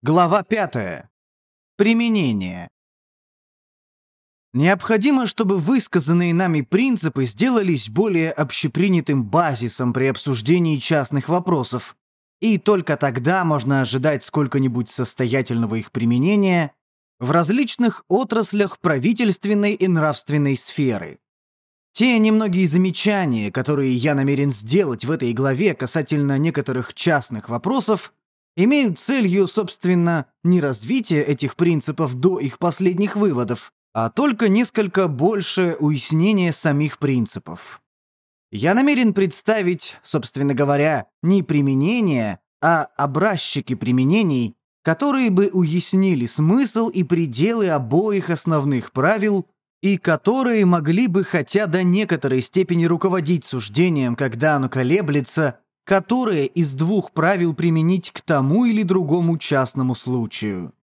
Глава 5. Применение. Необходимо, чтобы высказанные нами принципы сделались более общепринятым базисом при обсуждении частных вопросов, и только тогда можно ожидать сколько-нибудь состоятельного их применения в различных отраслях правительственной и нравственной сферы. Те немногие замечания, которые я намерен сделать в этой главе касательно некоторых частных вопросов, имеют целью, собственно, не развитие этих принципов до их последних выводов, а только несколько больше уяснения самих принципов. Я намерен представить, собственно говоря, не применение, а образчики применений, которые бы уяснили смысл и пределы обоих основных правил и которые могли бы хотя до некоторой степени руководить суждением, когда оно колеблется которое из двух правил применить к тому или другому частному случаю.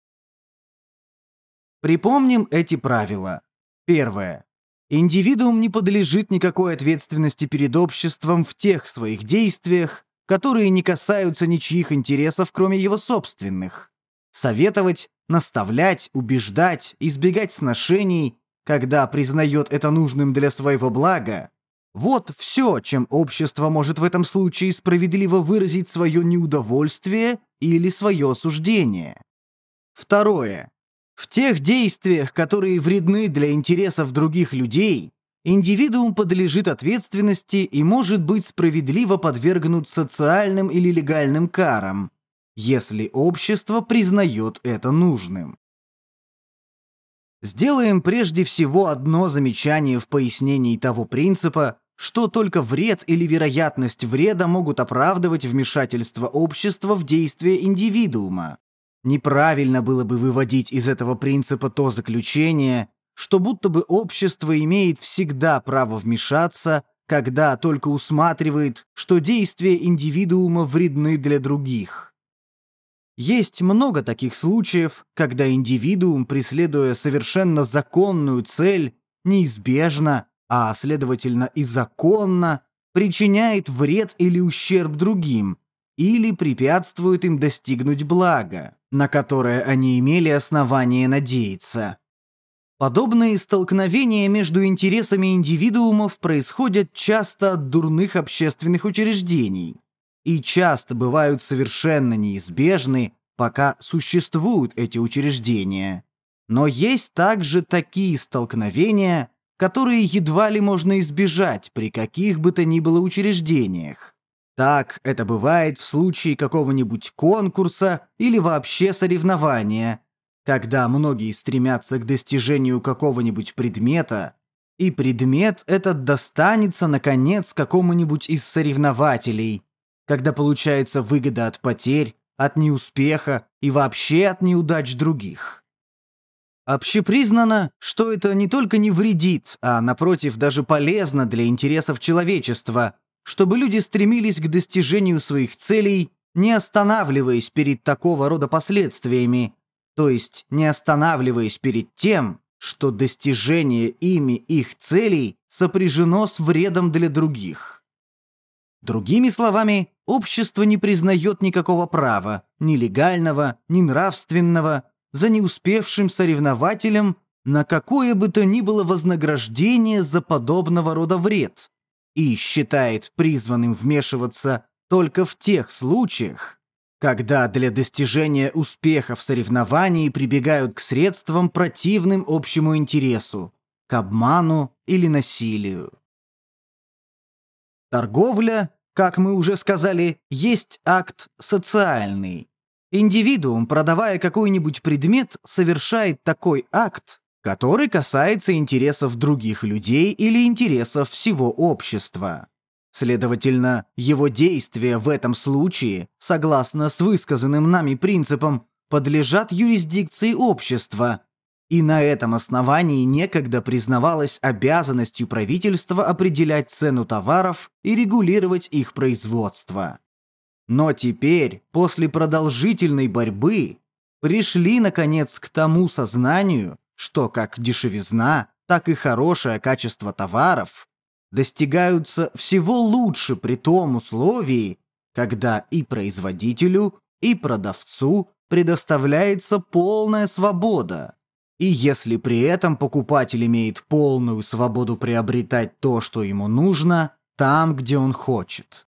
Припомним эти правила. Первое. Индивидуум не подлежит никакой ответственности перед обществом в тех своих действиях, которые не касаются ничьих интересов, кроме его собственных. Советовать, наставлять, убеждать, избегать сношений, когда признает это нужным для своего блага, вот все, чем общество может в этом случае справедливо выразить свое неудовольствие или свое осуждение. Второе. В тех действиях, которые вредны для интересов других людей, индивидуум подлежит ответственности и может быть справедливо подвергнут социальным или легальным карам, если общество признает это нужным. Сделаем прежде всего одно замечание в пояснении того принципа, что только вред или вероятность вреда могут оправдывать вмешательство общества в действия индивидуума. Неправильно было бы выводить из этого принципа то заключение, что будто бы общество имеет всегда право вмешаться, когда только усматривает, что действия индивидуума вредны для других. Есть много таких случаев, когда индивидуум, преследуя совершенно законную цель, неизбежно а, следовательно, и законно, причиняет вред или ущерб другим, или препятствует им достигнуть блага, на которое они имели основание надеяться. Подобные столкновения между интересами индивидуумов происходят часто от дурных общественных учреждений и часто бывают совершенно неизбежны, пока существуют эти учреждения. Но есть также такие столкновения, которые едва ли можно избежать при каких бы то ни было учреждениях. Так это бывает в случае какого-нибудь конкурса или вообще соревнования, когда многие стремятся к достижению какого-нибудь предмета, и предмет этот достанется, наконец, какому-нибудь из соревнователей, когда получается выгода от потерь, от неуспеха и вообще от неудач других. Общепризнано, что это не только не вредит, а, напротив, даже полезно для интересов человечества, чтобы люди стремились к достижению своих целей, не останавливаясь перед такого рода последствиями, то есть не останавливаясь перед тем, что достижение ими их целей сопряжено с вредом для других. Другими словами, общество не признает никакого права, ни легального, ни нравственного, за неуспевшим соревнователем на какое бы то ни было вознаграждение за подобного рода вред и считает призванным вмешиваться только в тех случаях, когда для достижения успеха в соревновании прибегают к средствам противным общему интересу, к обману или насилию. Торговля, как мы уже сказали, есть акт социальный, Индивидуум, продавая какой-нибудь предмет, совершает такой акт, который касается интересов других людей или интересов всего общества. Следовательно, его действия в этом случае, согласно с высказанным нами принципом, подлежат юрисдикции общества, и на этом основании некогда признавалась обязанностью правительства определять цену товаров и регулировать их производство. Но теперь, после продолжительной борьбы, пришли, наконец, к тому сознанию, что как дешевизна, так и хорошее качество товаров достигаются всего лучше при том условии, когда и производителю, и продавцу, предоставляется полная свобода. И если при этом покупатель имеет полную свободу приобретать то, что ему нужно, там, где он хочет.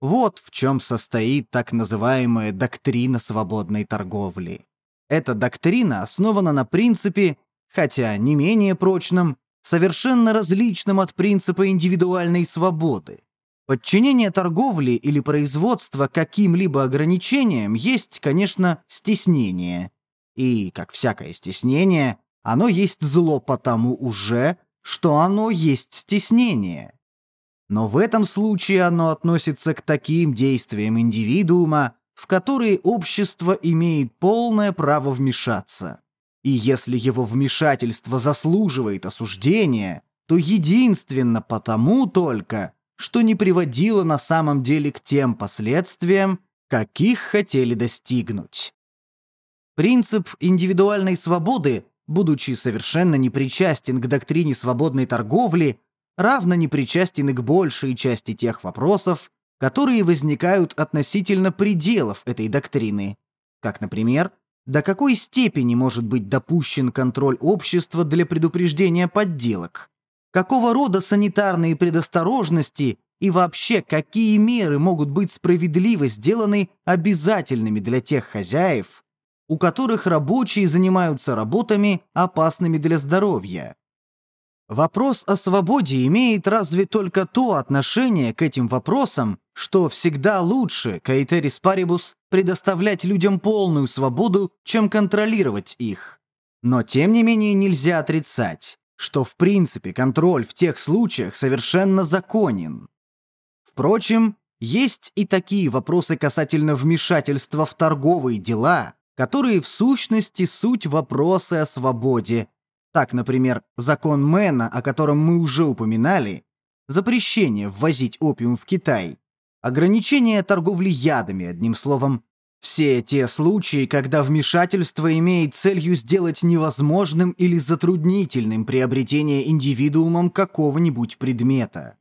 Вот в чем состоит так называемая доктрина свободной торговли. Эта доктрина основана на принципе, хотя не менее прочном, совершенно различном от принципа индивидуальной свободы. Подчинение торговли или производства каким-либо ограничениям есть, конечно, стеснение. И, как всякое стеснение, оно есть зло потому уже, что оно есть стеснение. Но в этом случае оно относится к таким действиям индивидуума, в которые общество имеет полное право вмешаться. И если его вмешательство заслуживает осуждения, то единственно потому только, что не приводило на самом деле к тем последствиям, каких хотели достигнуть. Принцип индивидуальной свободы, будучи совершенно непричастен к доктрине свободной торговли, равно непричастен и к большей части тех вопросов, которые возникают относительно пределов этой доктрины, как, например, до какой степени может быть допущен контроль общества для предупреждения подделок, какого рода санитарные предосторожности и вообще какие меры могут быть справедливо сделаны обязательными для тех хозяев, у которых рабочие занимаются работами, опасными для здоровья. Вопрос о свободе имеет разве только то отношение к этим вопросам, что всегда лучше, каэтерис парибус, предоставлять людям полную свободу, чем контролировать их. Но тем не менее нельзя отрицать, что в принципе контроль в тех случаях совершенно законен. Впрочем, есть и такие вопросы касательно вмешательства в торговые дела, которые в сущности суть вопросы о свободе. Так, например, закон Мэна, о котором мы уже упоминали, запрещение ввозить опиум в Китай, ограничение торговли ядами, одним словом, все те случаи, когда вмешательство имеет целью сделать невозможным или затруднительным приобретение индивидуумом какого-нибудь предмета.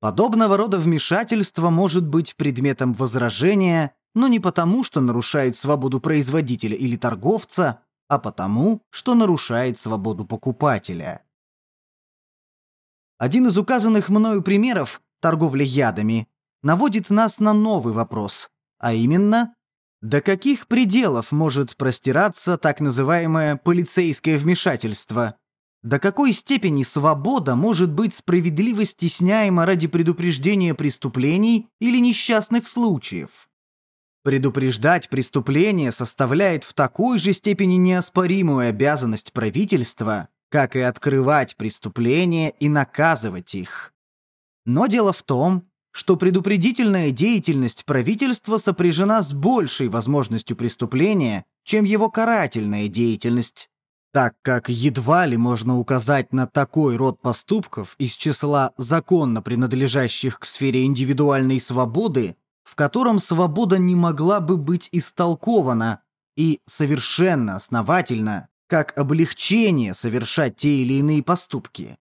Подобного рода вмешательство может быть предметом возражения, но не потому, что нарушает свободу производителя или торговца, а потому, что нарушает свободу покупателя. Один из указанных мною примеров, торговля ядами, наводит нас на новый вопрос, а именно, до каких пределов может простираться так называемое полицейское вмешательство? До какой степени свобода может быть справедливо стесняема ради предупреждения преступлений или несчастных случаев? Предупреждать преступления составляет в такой же степени неоспоримую обязанность правительства, как и открывать преступления и наказывать их. Но дело в том, что предупредительная деятельность правительства сопряжена с большей возможностью преступления, чем его карательная деятельность, так как едва ли можно указать на такой род поступков из числа законно принадлежащих к сфере индивидуальной свободы, в котором свобода не могла бы быть истолкована и совершенно основательно как облегчение совершать те или иные поступки.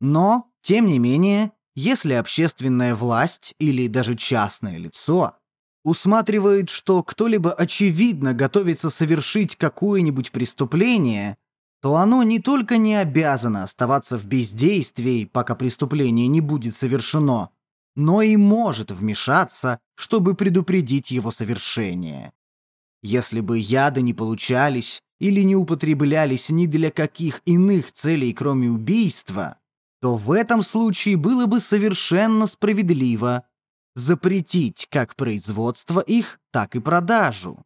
Но, тем не менее, если общественная власть или даже частное лицо усматривает, что кто-либо очевидно готовится совершить какое-нибудь преступление, то оно не только не обязано оставаться в бездействии, пока преступление не будет совершено, но и может вмешаться, чтобы предупредить его совершение. Если бы яды не получались или не употреблялись ни для каких иных целей, кроме убийства, то в этом случае было бы совершенно справедливо запретить как производство их, так и продажу.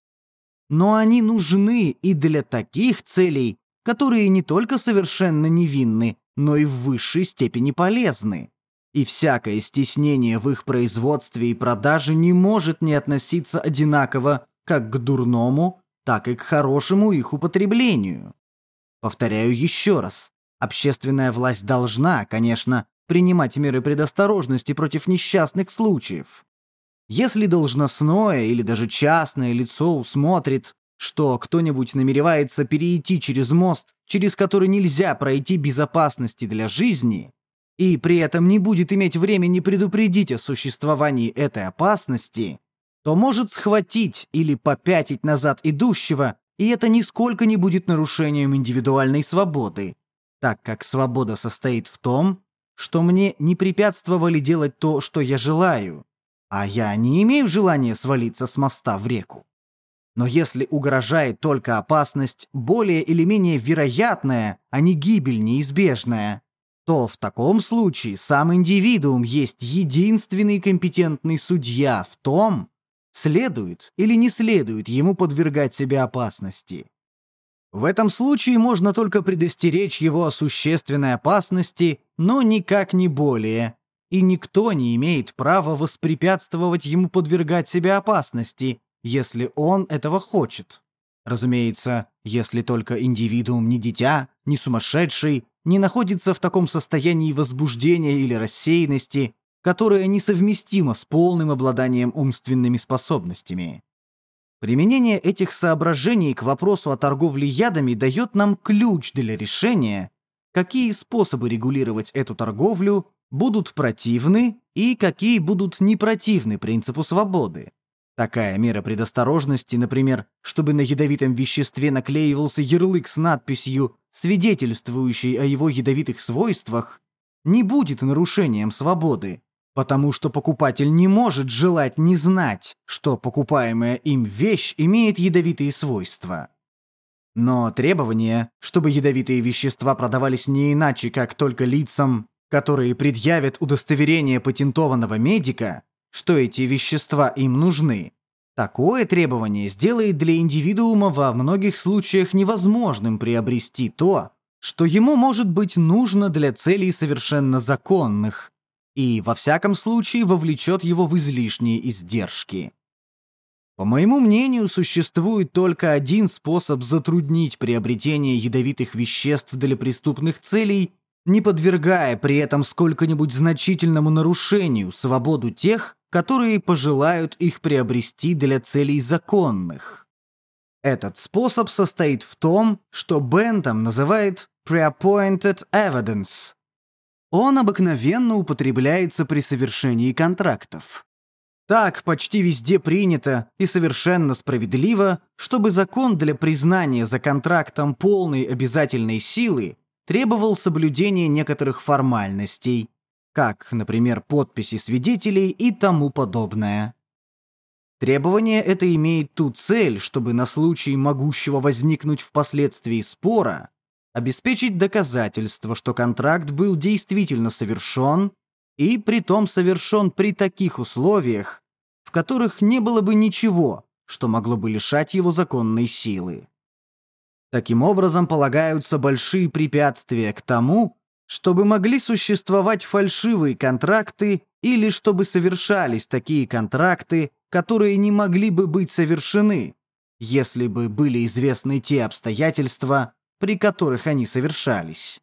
Но они нужны и для таких целей, которые не только совершенно невинны, но и в высшей степени полезны. И всякое стеснение в их производстве и продаже не может не относиться одинаково как к дурному, так и к хорошему их употреблению. Повторяю еще раз, Общественная власть должна, конечно, принимать меры предосторожности против несчастных случаев. Если должностное или даже частное лицо усмотрит, что кто-нибудь намеревается перейти через мост, через который нельзя пройти безопасности для жизни, и при этом не будет иметь времени предупредить о существовании этой опасности, то может схватить или попятить назад идущего, и это нисколько не будет нарушением индивидуальной свободы, так как свобода состоит в том, что мне не препятствовали делать то, что я желаю, а я не имею желания свалиться с моста в реку. Но если угрожает только опасность, более или менее вероятная, а не гибель неизбежная, то в таком случае сам индивидуум есть единственный компетентный судья в том, следует или не следует ему подвергать себя опасности. В этом случае можно только предостеречь его о существенной опасности, но никак не более, и никто не имеет права воспрепятствовать ему подвергать себя опасности, если он этого хочет. Разумеется, если только индивидуум не дитя, не сумасшедший, не находится в таком состоянии возбуждения или рассеянности, которое несовместимо с полным обладанием умственными способностями. Применение этих соображений к вопросу о торговле ядами дает нам ключ для решения, какие способы регулировать эту торговлю будут противны и какие будут не противны принципу свободы. Такая мера предосторожности, например, чтобы на ядовитом веществе наклеивался ярлык с надписью, свидетельствующей о его ядовитых свойствах, не будет нарушением свободы, потому что покупатель не может желать не знать, что покупаемая им вещь имеет ядовитые свойства. Но требование, чтобы ядовитые вещества продавались не иначе, как только лицам, которые предъявят удостоверение патентованного медика, что эти вещества им нужны, такое требование сделает для индивидуума во многих случаях невозможным приобрести то, что ему может быть нужно для целей совершенно законных, и, во всяком случае, вовлечет его в излишние издержки. По моему мнению, существует только один способ затруднить приобретение ядовитых веществ для преступных целей, не подвергая при этом сколько-нибудь значительному нарушению свободу тех, которые пожелают их приобрести для целей законных. Этот способ состоит в том, что Бентам называет «preappointed evidence», он обыкновенно употребляется при совершении контрактов. Так почти везде принято и совершенно справедливо, чтобы закон для признания за контрактом полной обязательной силы требовал соблюдения некоторых формальностей, как, например, подписи свидетелей и тому подобное. Требование это имеет ту цель, чтобы на случай могущего возникнуть впоследствии спора обеспечить доказательство, что контракт был действительно совершен, и притом совершен при таких условиях, в которых не было бы ничего, что могло бы лишать его законной силы. Таким образом, полагаются большие препятствия к тому, чтобы могли существовать фальшивые контракты или чтобы совершались такие контракты, которые не могли бы быть совершены, если бы были известны те обстоятельства, при которых они совершались.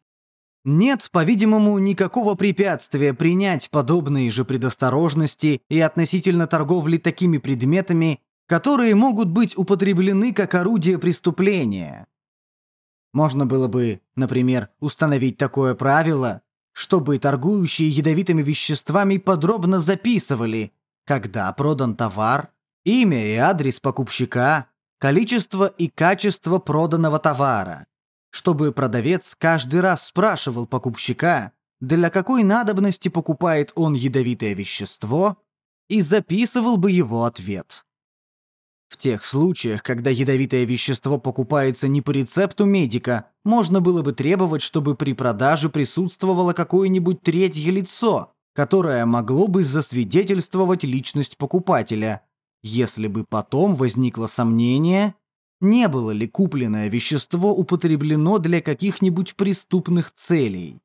Нет, по-видимому, никакого препятствия принять подобные же предосторожности и относительно торговли такими предметами, которые могут быть употреблены как орудие преступления. Можно было бы, например, установить такое правило, чтобы торгующие ядовитыми веществами подробно записывали, когда продан товар, имя и адрес покупщика, количество и качество проданного товара, чтобы продавец каждый раз спрашивал покупщика, для какой надобности покупает он ядовитое вещество, и записывал бы его ответ. В тех случаях, когда ядовитое вещество покупается не по рецепту медика, можно было бы требовать, чтобы при продаже присутствовало какое-нибудь третье лицо, которое могло бы засвидетельствовать личность покупателя, если бы потом возникло сомнение, не было ли купленное вещество употреблено для каких-нибудь преступных целей.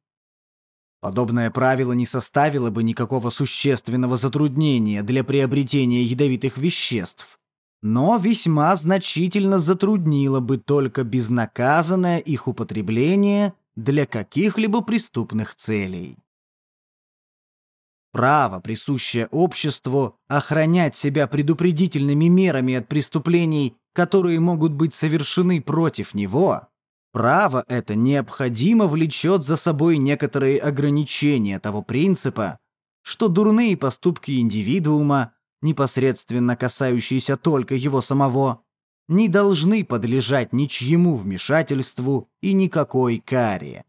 Подобное правило не составило бы никакого существенного затруднения для приобретения ядовитых веществ, но весьма значительно затруднило бы только безнаказанное их употребление для каких-либо преступных целей. Право, присущее обществу, охранять себя предупредительными мерами от преступлений которые могут быть совершены против него, право это необходимо влечет за собой некоторые ограничения того принципа, что дурные поступки индивидуума непосредственно касающиеся только его самого, не должны подлежать ничьему вмешательству и никакой каре.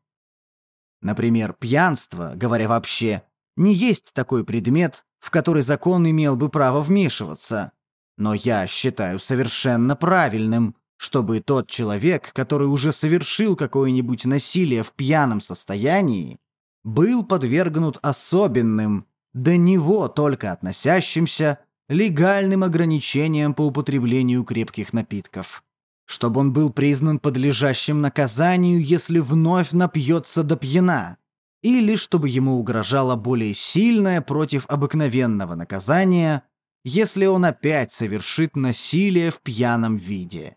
Например, пьянство, говоря вообще, не есть такой предмет, в который закон имел бы право вмешиваться. Но я считаю совершенно правильным, чтобы тот человек, который уже совершил какое-нибудь насилие в пьяном состоянии, был подвергнут особенным, до него только относящимся, легальным ограничениям по употреблению крепких напитков. Чтобы он был признан подлежащим наказанию, если вновь напьется до пьяна, или чтобы ему угрожало более сильное против обыкновенного наказания, если он опять совершит насилие в пьяном виде.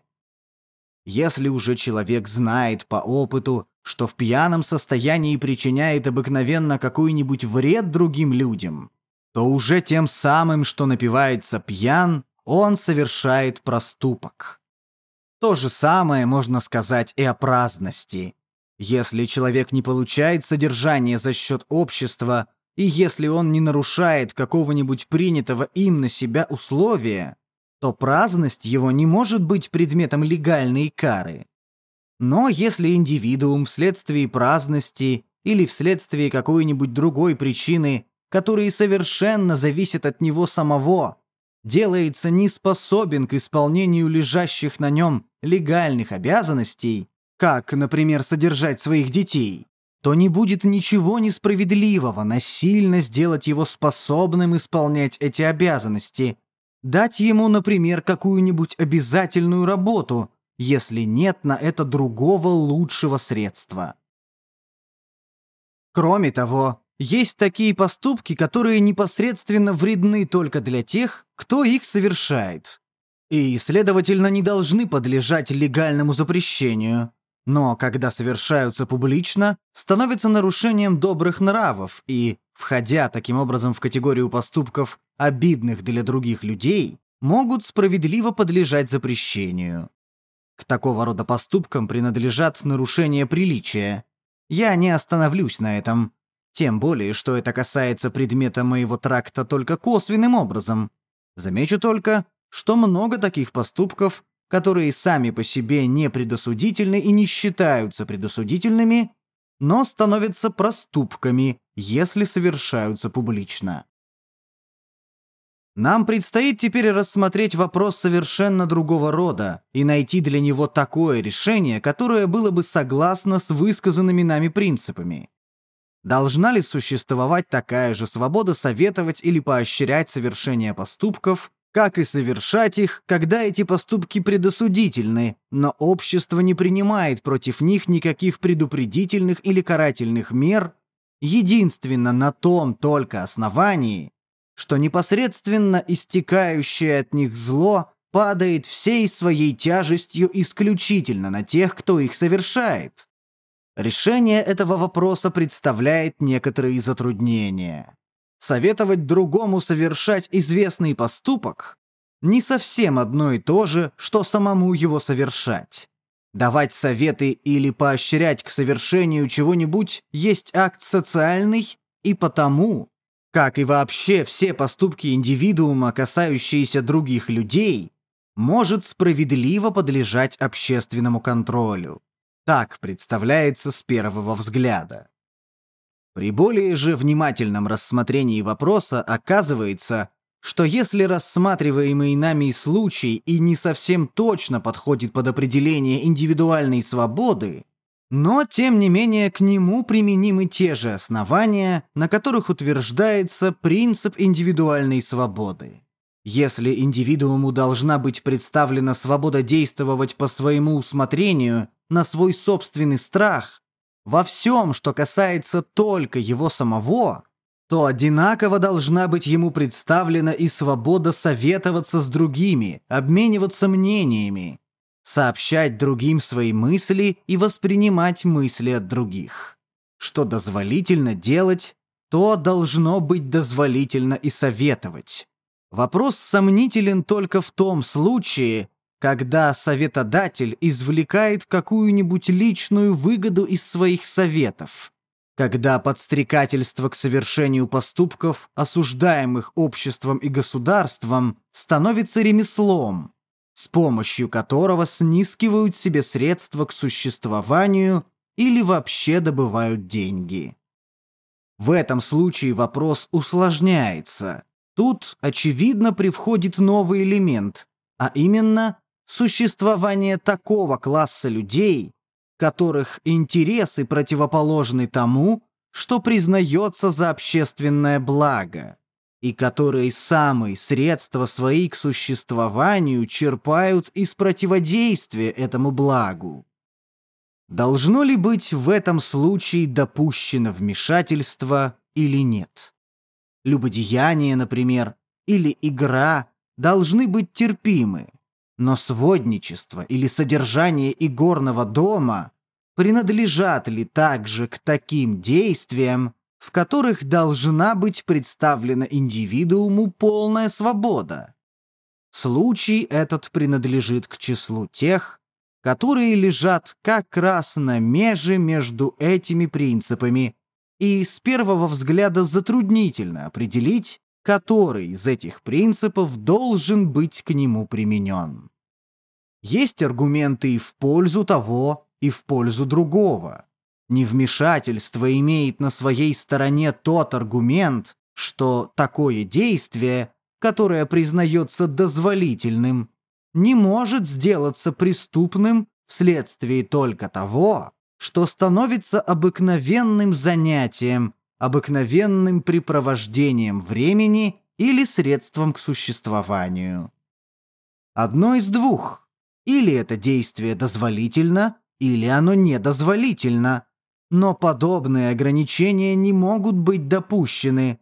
Если уже человек знает по опыту, что в пьяном состоянии причиняет обыкновенно какой-нибудь вред другим людям, то уже тем самым, что напивается пьян, он совершает проступок. То же самое можно сказать и о праздности. Если человек не получает содержание за счет общества, и если он не нарушает какого-нибудь принятого им на себя условия, то праздность его не может быть предметом легальной кары. Но если индивидуум вследствие праздности или вследствие какой-нибудь другой причины, которые совершенно зависят от него самого, делается неспособен к исполнению лежащих на нем легальных обязанностей, как, например, содержать своих детей, то не будет ничего несправедливого насильно сделать его способным исполнять эти обязанности, дать ему, например, какую-нибудь обязательную работу, если нет на это другого лучшего средства. Кроме того, есть такие поступки, которые непосредственно вредны только для тех, кто их совершает, и, следовательно, не должны подлежать легальному запрещению, но когда совершаются публично, становятся нарушением добрых нравов и, входя таким образом в категорию поступков, обидных для других людей, могут справедливо подлежать запрещению. К такого рода поступкам принадлежат нарушения приличия. Я не остановлюсь на этом, тем более, что это касается предмета моего тракта только косвенным образом. Замечу только, что много таких поступков, которые сами по себе не предосудительны и не считаются предосудительными, но становятся проступками, если совершаются публично. Нам предстоит теперь рассмотреть вопрос совершенно другого рода и найти для него такое решение, которое было бы согласно с высказанными нами принципами. Должна ли существовать такая же свобода советовать или поощрять совершение поступков, как и совершать их, когда эти поступки предосудительны, но общество не принимает против них никаких предупредительных или карательных мер, единственно на том только основании, что непосредственно истекающее от них зло падает всей своей тяжестью исключительно на тех, кто их совершает. Решение этого вопроса представляет некоторые затруднения советовать другому совершать известный поступок не совсем одно и то же, что самому его совершать. Давать советы или поощрять к совершению чего-нибудь есть акт социальный, и потому, как и вообще все поступки индивидуума, касающиеся других людей, может справедливо подлежать общественному контролю. Так представляется с первого взгляда. При более же внимательном рассмотрении вопроса оказывается, что если рассматриваемый нами случай и не совсем точно подходит под определение индивидуальной свободы, но тем не менее к нему применимы те же основания, на которых утверждается принцип индивидуальной свободы. Если индивидууму должна быть представлена свобода действовать по своему усмотрению, на свой собственный страх, во всем, что касается только его самого, то одинаково должна быть ему представлена и свобода советоваться с другими, обмениваться мнениями, сообщать другим свои мысли и воспринимать мысли от других. Что дозволительно делать, то должно быть дозволительно и советовать. Вопрос сомнителен только в том случае, когда советодатель извлекает какую-нибудь личную выгоду из своих советов. когда подстрекательство к совершению поступков, осуждаемых обществом и государством, становится ремеслом, с помощью которого снискивают себе средства к существованию или вообще добывают деньги. В этом случае вопрос усложняется. Тут, очевидно, привходит новый элемент, а именно существование такого класса людей, которых интересы противоположны тому, что признается за общественное благо, и которые самые средства свои к существованию черпают из противодействия этому благу. Должно ли быть в этом случае допущено вмешательство или нет? Любодеяние, например, или игра должны быть терпимы, но сводничество или содержание игорного дома принадлежат ли также к таким действиям, в которых должна быть представлена индивидууму полная свобода? Случай этот принадлежит к числу тех, которые лежат как раз на меже между этими принципами, и с первого взгляда затруднительно определить, который из этих принципов должен быть к нему применен. Есть аргументы и в пользу того, и в пользу другого. Невмешательство имеет на своей стороне тот аргумент, что такое действие, которое признается дозволительным, не может сделаться преступным вследствие только того, что становится обыкновенным занятием обыкновенным препровождением времени или средством к существованию. Одно из двух. Или это действие дозволительно, или оно недозволительно. Но подобные ограничения не могут быть допущены.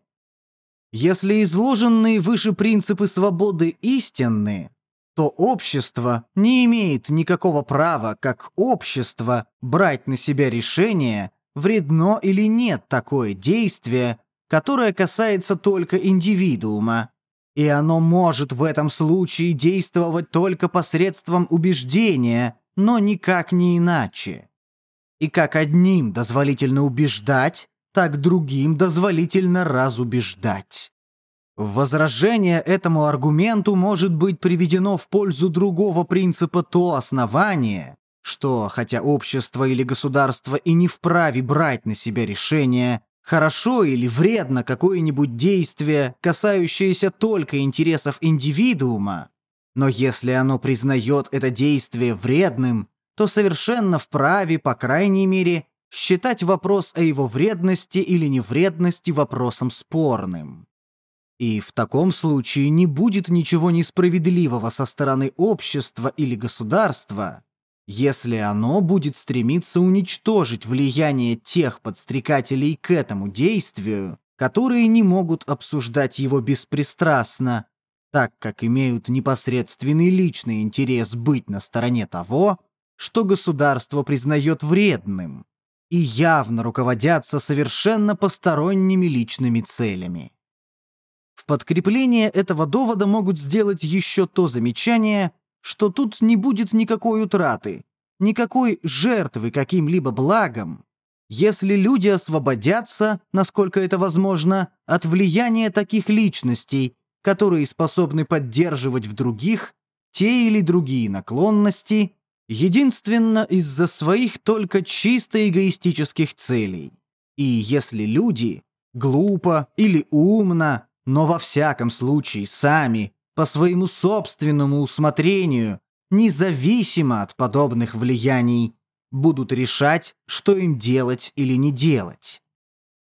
Если изложенные выше принципы свободы истинны, то общество не имеет никакого права, как общество, брать на себя решение вредно или нет такое действие, которое касается только индивидуума, и оно может в этом случае действовать только посредством убеждения, но никак не иначе. И как одним дозволительно убеждать, так другим дозволительно разубеждать. Возражение этому аргументу может быть приведено в пользу другого принципа то основание, что, хотя общество или государство и не вправе брать на себя решение, хорошо или вредно какое-нибудь действие, касающееся только интересов индивидуума, но если оно признает это действие вредным, то совершенно вправе, по крайней мере, считать вопрос о его вредности или невредности вопросом спорным. И в таком случае не будет ничего несправедливого со стороны общества или государства, если оно будет стремиться уничтожить влияние тех подстрекателей к этому действию, которые не могут обсуждать его беспристрастно, так как имеют непосредственный личный интерес быть на стороне того, что государство признает вредным, и явно руководятся совершенно посторонними личными целями. В подкрепление этого довода могут сделать еще то замечание, что тут не будет никакой утраты, никакой жертвы каким-либо благом, если люди освободятся, насколько это возможно, от влияния таких личностей, которые способны поддерживать в других те или другие наклонности, единственно из-за своих только чисто эгоистических целей. И если люди, глупо или умно, но во всяком случае сами по своему собственному усмотрению, независимо от подобных влияний, будут решать, что им делать или не делать.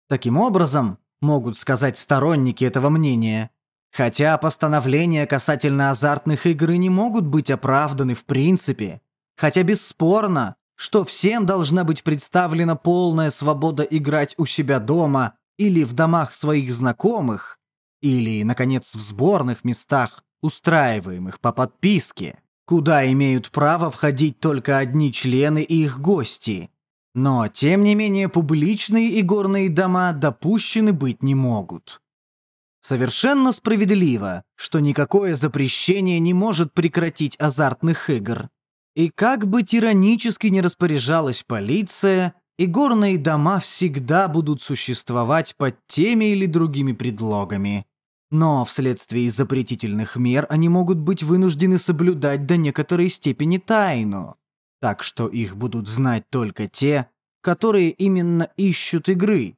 Таким образом, могут сказать сторонники этого мнения, хотя постановления касательно азартных игр не могут быть оправданы в принципе, хотя бесспорно, что всем должна быть представлена полная свобода играть у себя дома или в домах своих знакомых, или, наконец, в сборных местах, устраиваемых по подписке, куда имеют право входить только одни члены и их гости. Но, тем не менее, публичные игорные дома допущены быть не могут. Совершенно справедливо, что никакое запрещение не может прекратить азартных игр. И как бы тиранически не распоряжалась полиция, и горные дома всегда будут существовать под теми или другими предлогами. Но вследствие запретительных мер они могут быть вынуждены соблюдать до некоторой степени тайну, так что их будут знать только те, которые именно ищут игры.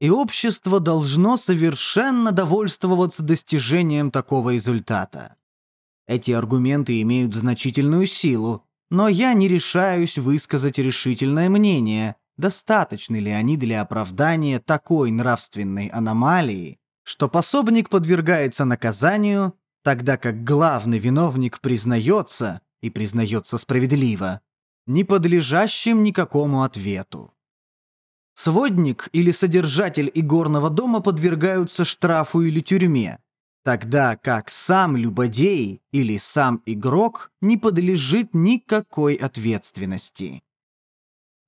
И общество должно совершенно довольствоваться достижением такого результата. Эти аргументы имеют значительную силу, но я не решаюсь высказать решительное мнение, достаточны ли они для оправдания такой нравственной аномалии, что пособник подвергается наказанию, тогда как главный виновник признается, и признается справедливо, не подлежащим никакому ответу. Сводник или содержатель игорного дома подвергаются штрафу или тюрьме, тогда как сам любодей или сам игрок не подлежит никакой ответственности.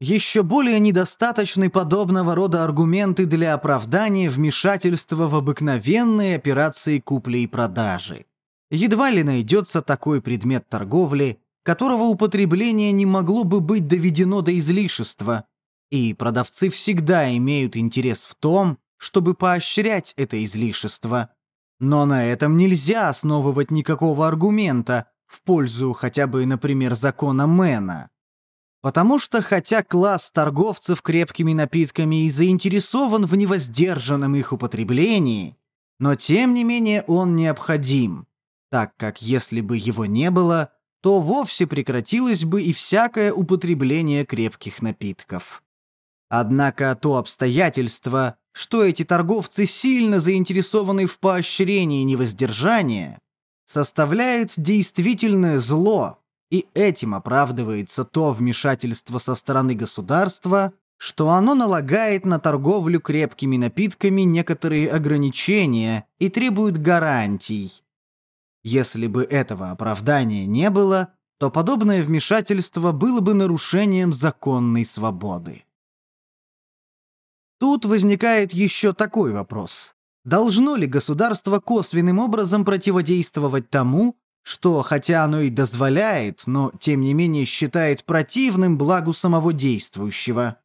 Еще более недостаточны подобного рода аргументы для оправдания вмешательства в обыкновенные операции купли и продажи. Едва ли найдется такой предмет торговли, которого употребление не могло бы быть доведено до излишества, и продавцы всегда имеют интерес в том, чтобы поощрять это излишество – но на этом нельзя основывать никакого аргумента в пользу хотя бы, например, закона Мэна. Потому что хотя класс торговцев крепкими напитками и заинтересован в невоздержанном их употреблении, но тем не менее он необходим, так как если бы его не было, то вовсе прекратилось бы и всякое употребление крепких напитков. Однако то обстоятельство, что эти торговцы сильно заинтересованы в поощрении невоздержания, составляет действительное зло, и этим оправдывается то вмешательство со стороны государства, что оно налагает на торговлю крепкими напитками некоторые ограничения и требует гарантий. Если бы этого оправдания не было, то подобное вмешательство было бы нарушением законной свободы. Тут возникает еще такой вопрос. Должно ли государство косвенным образом противодействовать тому, что, хотя оно и дозволяет, но тем не менее считает противным благу самого действующего?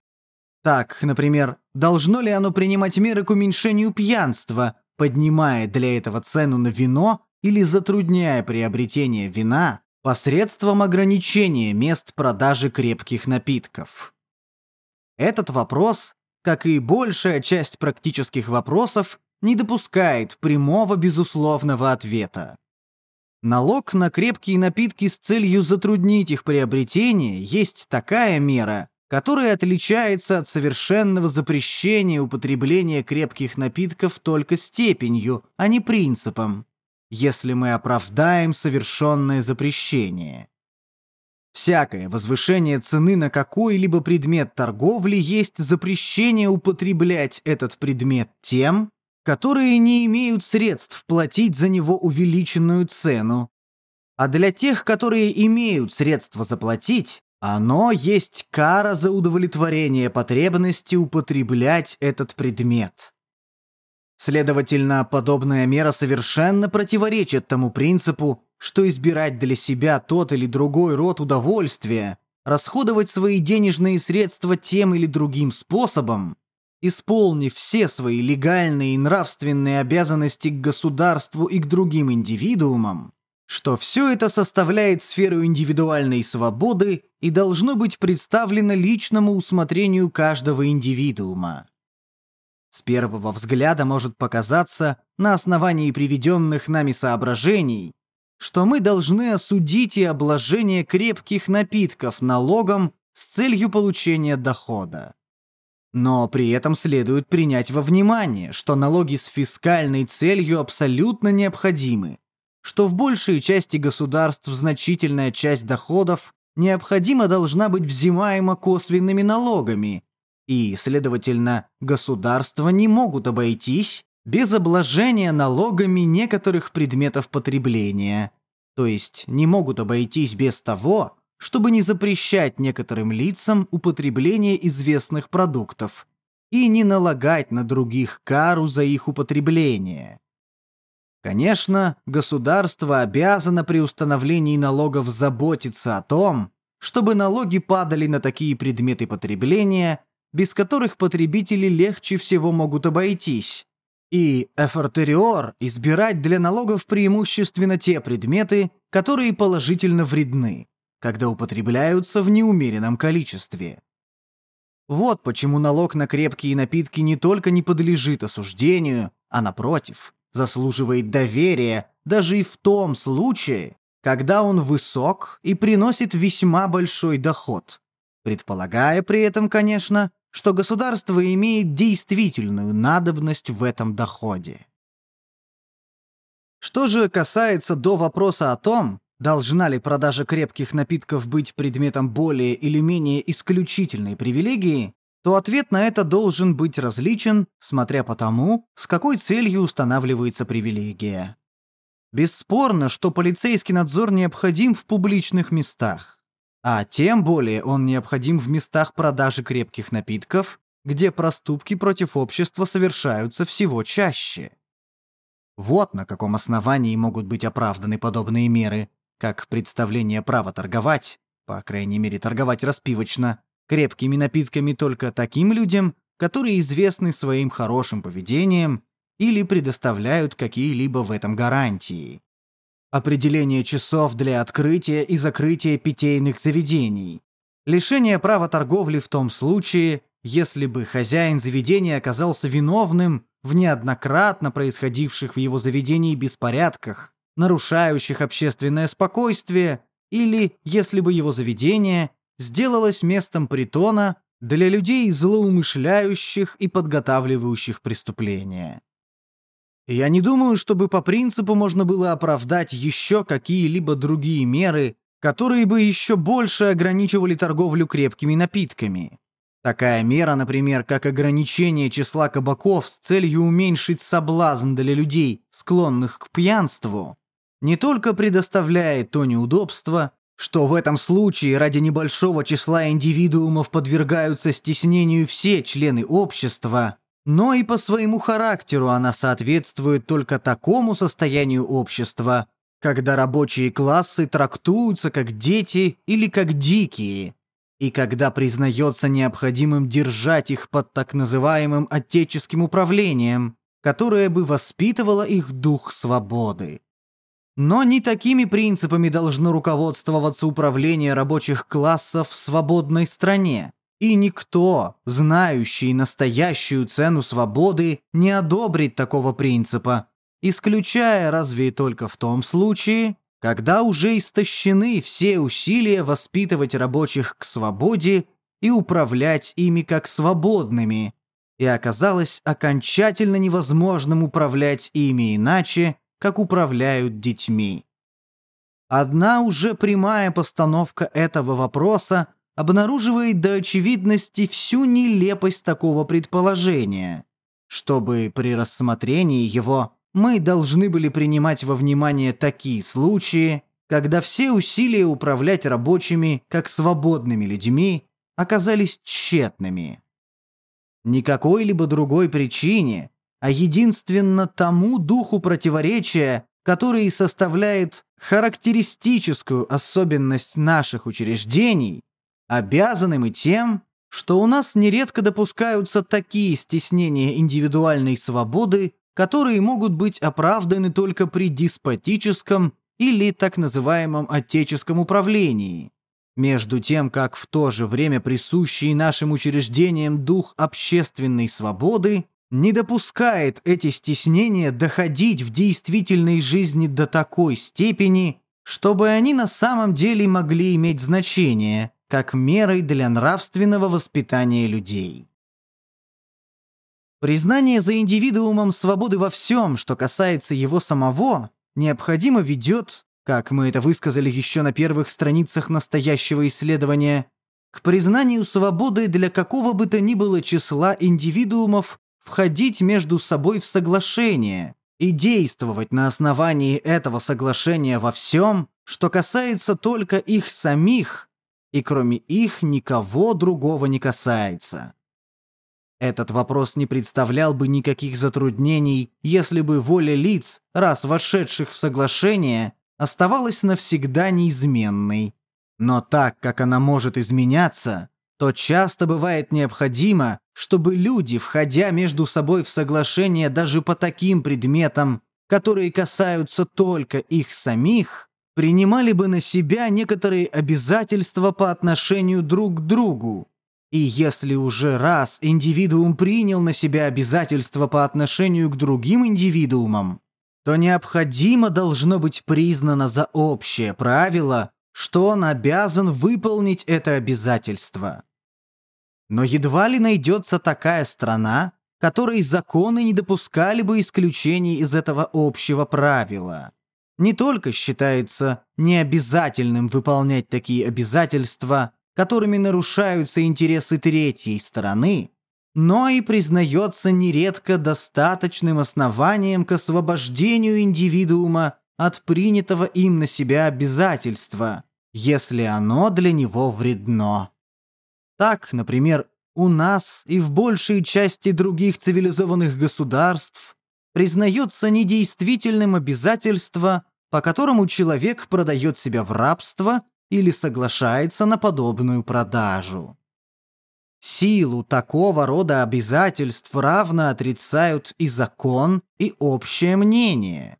Так, например, должно ли оно принимать меры к уменьшению пьянства, поднимая для этого цену на вино или затрудняя приобретение вина посредством ограничения мест продажи крепких напитков? Этот вопрос как и большая часть практических вопросов, не допускает прямого безусловного ответа. Налог на крепкие напитки с целью затруднить их приобретение есть такая мера, которая отличается от совершенного запрещения употребления крепких напитков только степенью, а не принципом, если мы оправдаем совершенное запрещение. Всякое возвышение цены на какой-либо предмет торговли есть запрещение употреблять этот предмет тем, которые не имеют средств платить за него увеличенную цену. А для тех, которые имеют средства заплатить, оно есть кара за удовлетворение потребности употреблять этот предмет. Следовательно, подобная мера совершенно противоречит тому принципу, что избирать для себя тот или другой род удовольствия, расходовать свои денежные средства тем или другим способом, исполнив все свои легальные и нравственные обязанности к государству и к другим индивидуумам, что все это составляет сферу индивидуальной свободы и должно быть представлено личному усмотрению каждого индивидуума. С первого взгляда может показаться, на основании приведенных нами соображений, что мы должны осудить и обложение крепких напитков налогом с целью получения дохода. Но при этом следует принять во внимание, что налоги с фискальной целью абсолютно необходимы, что в большей части государств значительная часть доходов необходимо должна быть взимаема косвенными налогами, и, следовательно, государства не могут обойтись без обложения налогами некоторых предметов потребления, то есть не могут обойтись без того, чтобы не запрещать некоторым лицам употребление известных продуктов и не налагать на других кару за их употребление. Конечно, государство обязано при установлении налогов заботиться о том, чтобы налоги падали на такие предметы потребления, без которых потребители легче всего могут обойтись, и эфортериор избирать для налогов преимущественно те предметы, которые положительно вредны, когда употребляются в неумеренном количестве. Вот почему налог на крепкие напитки не только не подлежит осуждению, а напротив, заслуживает доверия даже и в том случае, когда он высок и приносит весьма большой доход, предполагая при этом, конечно, что государство имеет действительную надобность в этом доходе. Что же касается до вопроса о том, должна ли продажа крепких напитков быть предметом более или менее исключительной привилегии, то ответ на это должен быть различен, смотря по тому, с какой целью устанавливается привилегия. Бесспорно, что полицейский надзор необходим в публичных местах. А тем более он необходим в местах продажи крепких напитков, где проступки против общества совершаются всего чаще. Вот на каком основании могут быть оправданы подобные меры, как представление права торговать, по крайней мере торговать распивочно, крепкими напитками только таким людям, которые известны своим хорошим поведением или предоставляют какие-либо в этом гарантии. Определение часов для открытия и закрытия питейных заведений. Лишение права торговли в том случае, если бы хозяин заведения оказался виновным в неоднократно происходивших в его заведении беспорядках, нарушающих общественное спокойствие, или если бы его заведение сделалось местом притона для людей, злоумышляющих и подготавливающих преступления. Я не думаю, чтобы по принципу можно было оправдать еще какие-либо другие меры, которые бы еще больше ограничивали торговлю крепкими напитками. Такая мера, например, как ограничение числа кабаков с целью уменьшить соблазн для людей, склонных к пьянству, не только предоставляет то неудобство, что в этом случае ради небольшого числа индивидуумов подвергаются стеснению все члены общества, но и по своему характеру она соответствует только такому состоянию общества, когда рабочие классы трактуются как дети или как дикие, и когда признается необходимым держать их под так называемым отеческим управлением, которое бы воспитывало их дух свободы. Но не такими принципами должно руководствоваться управление рабочих классов в свободной стране. И никто, знающий настоящую цену свободы, не одобрит такого принципа, исключая разве только в том случае, когда уже истощены все усилия воспитывать рабочих к свободе и управлять ими как свободными, и оказалось окончательно невозможным управлять ими иначе, как управляют детьми. Одна уже прямая постановка этого вопроса обнаруживает до очевидности всю нелепость такого предположения, чтобы при рассмотрении его мы должны были принимать во внимание такие случаи, когда все усилия управлять рабочими как свободными людьми оказались тщетными. Никакой либо другой причине, а единственно тому духу противоречия, который составляет характеристическую особенность наших учреждений, Обязаны мы тем, что у нас нередко допускаются такие стеснения индивидуальной свободы, которые могут быть оправданы только при деспотическом или так называемом отеческом управлении. Между тем, как в то же время присущий нашим учреждениям дух общественной свободы не допускает эти стеснения доходить в действительной жизни до такой степени, чтобы они на самом деле могли иметь значение – как мерой для нравственного воспитания людей. Признание за индивидуумом свободы во всем, что касается его самого, необходимо ведет, как мы это высказали еще на первых страницах настоящего исследования, к признанию свободы для какого бы то ни было числа индивидуумов входить между собой в соглашение и действовать на основании этого соглашения во всем, что касается только их самих и кроме их никого другого не касается. Этот вопрос не представлял бы никаких затруднений, если бы воля лиц, раз вошедших в соглашение, оставалась навсегда неизменной. Но так как она может изменяться, то часто бывает необходимо, чтобы люди, входя между собой в соглашение даже по таким предметам, которые касаются только их самих, принимали бы на себя некоторые обязательства по отношению друг к другу. И если уже раз индивидуум принял на себя обязательства по отношению к другим индивидуумам, то необходимо должно быть признано за общее правило, что он обязан выполнить это обязательство. Но едва ли найдется такая страна, которой законы не допускали бы исключений из этого общего правила. Не только считается необязательным выполнять такие обязательства, которыми нарушаются интересы третьей стороны, но и признается нередко достаточным основанием к освобождению индивидуума от принятого им на себя обязательства, если оно для него вредно. Так, например, у нас и в большей части других цивилизованных государств признается недействительным обязательство, по которому человек продает себя в рабство или соглашается на подобную продажу. Силу такого рода обязательств равно отрицают и закон, и общее мнение.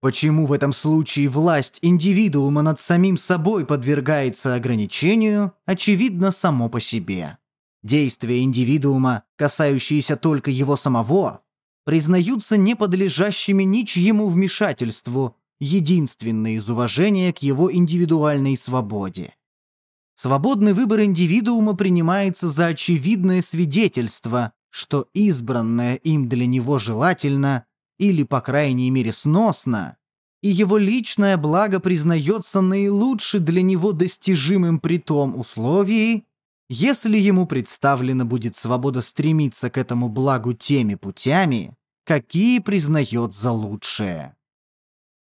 Почему в этом случае власть индивидуума над самим собой подвергается ограничению, очевидно само по себе. Действия индивидуума, касающиеся только его самого, признаются неподлежащими ничьему вмешательству, единственно из уважения к его индивидуальной свободе. Свободный выбор индивидуума принимается за очевидное свидетельство, что избранное им для него желательно или, по крайней мере, сносно, и его личное благо признается наилучше для него достижимым при том условии, если ему представлена будет свобода стремиться к этому благу теми путями, какие признает за лучшее.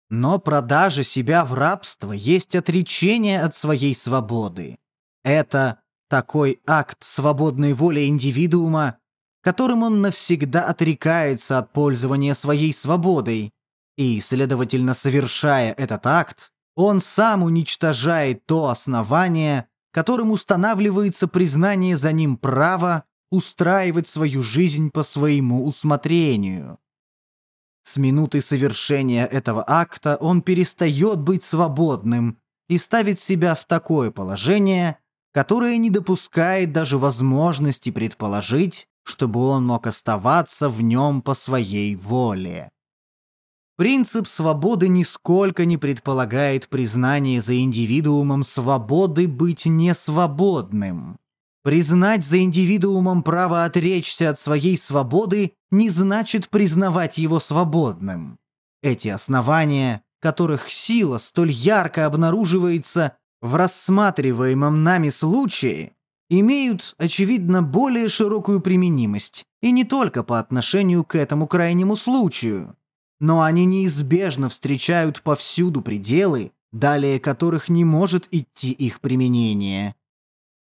Но продажа себя в рабство есть отречение от своей свободы. Это такой акт свободной воли индивидуума, которым он навсегда отрекается от пользования своей свободой, и, следовательно, совершая этот акт, он сам уничтожает то основание, которым устанавливается признание за ним права устраивать свою жизнь по своему усмотрению. С минуты совершения этого акта он перестает быть свободным и ставит себя в такое положение, которое не допускает даже возможности предположить, чтобы он мог оставаться в нем по своей воле. Принцип свободы нисколько не предполагает признание за индивидуумом свободы быть несвободным. Признать за индивидуумом право отречься от своей свободы не значит признавать его свободным. Эти основания, которых сила столь ярко обнаруживается в рассматриваемом нами случае, имеют, очевидно, более широкую применимость, и не только по отношению к этому крайнему случаю, но они неизбежно встречают повсюду пределы, далее которых не может идти их применение.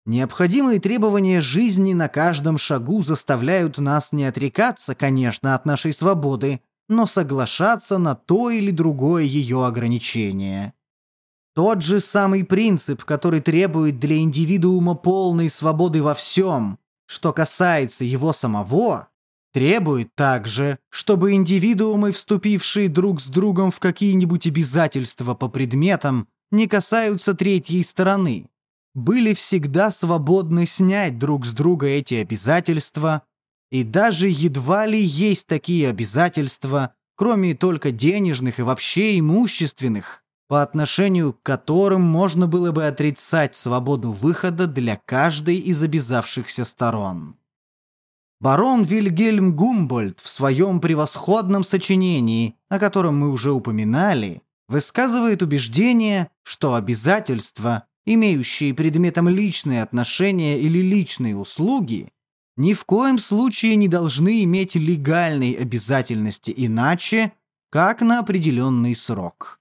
Необходимые требования жизни на каждом шагу заставляют нас не отрекаться, конечно, от нашей свободы, но соглашаться на то или другое ее ограничение. Тот же самый принцип, который требует для индивидуума полной свободы во всем, что касается его самого, Требует также, чтобы индивидуумы, вступившие друг с другом в какие-нибудь обязательства по предметам, не касаются третьей стороны, были всегда свободны снять друг с друга эти обязательства, и даже едва ли есть такие обязательства, кроме только денежных и вообще имущественных, по отношению к которым можно было бы отрицать свободу выхода для каждой из обязавшихся сторон. Барон Вильгельм Гумбольд в своем превосходном сочинении, о котором мы уже упоминали, высказывает убеждение, что обязательства, имеющие предметом личные отношения или личные услуги, ни в коем случае не должны иметь легальной обязательности иначе, как на определенный срок.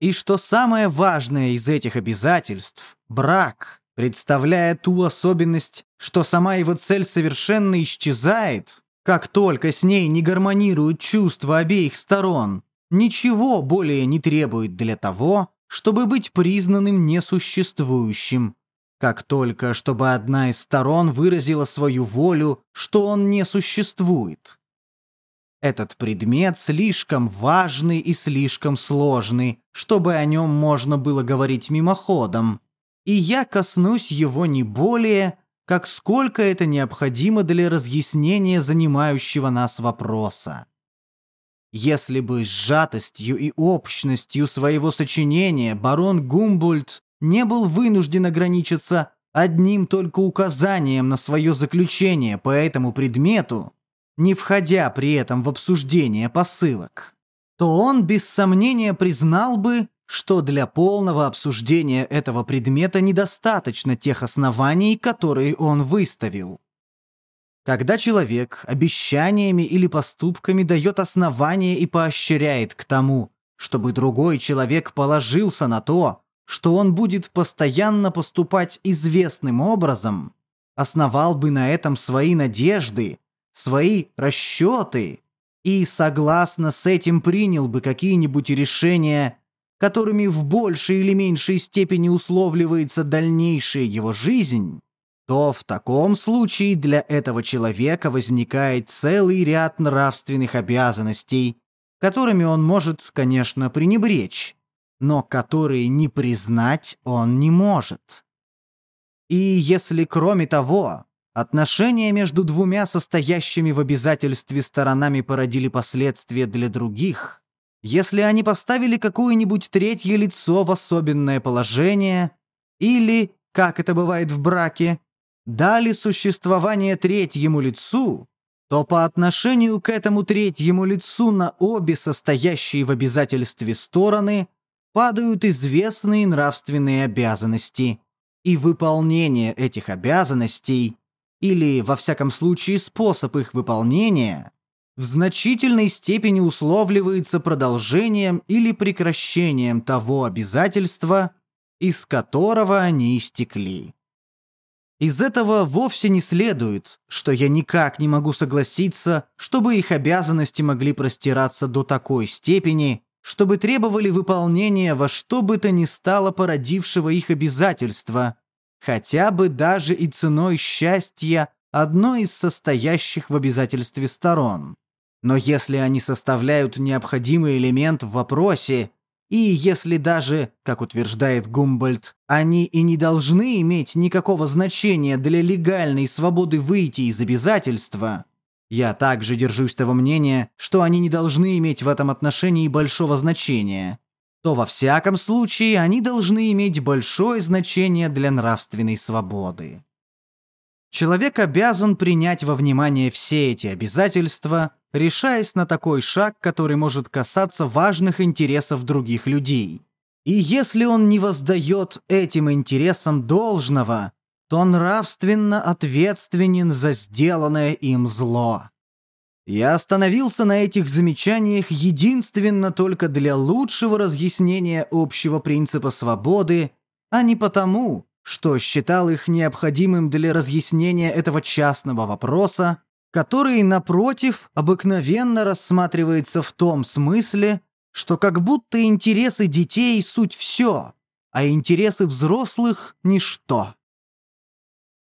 И что самое важное из этих обязательств – брак, представляя ту особенность, что сама его цель совершенно исчезает, как только с ней не гармонируют чувства обеих сторон, ничего более не требует для того, чтобы быть признанным несуществующим, как только чтобы одна из сторон выразила свою волю, что он не существует. Этот предмет слишком важный и слишком сложный, чтобы о нем можно было говорить мимоходом, и я коснусь его не более, как сколько это необходимо для разъяснения занимающего нас вопроса. Если бы сжатостью и общностью своего сочинения барон Гумбольд не был вынужден ограничиться одним только указанием на свое заключение по этому предмету, не входя при этом в обсуждение посылок, то он без сомнения признал бы, что для полного обсуждения этого предмета недостаточно тех оснований, которые он выставил. Когда человек обещаниями или поступками дает основание и поощряет к тому, чтобы другой человек положился на то, что он будет постоянно поступать известным образом, основал бы на этом свои надежды, свои расчеты и согласно с этим принял бы какие-нибудь решения, которыми в большей или меньшей степени условливается дальнейшая его жизнь, то в таком случае для этого человека возникает целый ряд нравственных обязанностей, которыми он может, конечно, пренебречь, но которые не признать он не может. И если, кроме того, отношения между двумя состоящими в обязательстве сторонами породили последствия для других, если они поставили какое-нибудь третье лицо в особенное положение, или, как это бывает в браке, дали существование третьему лицу, то по отношению к этому третьему лицу на обе состоящие в обязательстве стороны падают известные нравственные обязанности, и выполнение этих обязанностей, или, во всяком случае, способ их выполнения, в значительной степени условливается продолжением или прекращением того обязательства, из которого они истекли. Из этого вовсе не следует, что я никак не могу согласиться, чтобы их обязанности могли простираться до такой степени, чтобы требовали выполнения во что бы то ни стало породившего их обязательства, хотя бы даже и ценой счастья одной из состоящих в обязательстве сторон. Но если они составляют необходимый элемент в вопросе, и если даже, как утверждает Гумбольд, они и не должны иметь никакого значения для легальной свободы выйти из обязательства, я также держусь того мнения, что они не должны иметь в этом отношении большого значения, то во всяком случае они должны иметь большое значение для нравственной свободы. Человек обязан принять во внимание все эти обязательства, решаясь на такой шаг, который может касаться важных интересов других людей. И если он не воздает этим интересам должного, то нравственно ответственен за сделанное им зло. Я остановился на этих замечаниях единственно только для лучшего разъяснения общего принципа свободы, а не потому, что считал их необходимым для разъяснения этого частного вопроса, который, напротив, обыкновенно рассматривается в том смысле, что как будто интересы детей – суть все, а интересы взрослых – ничто.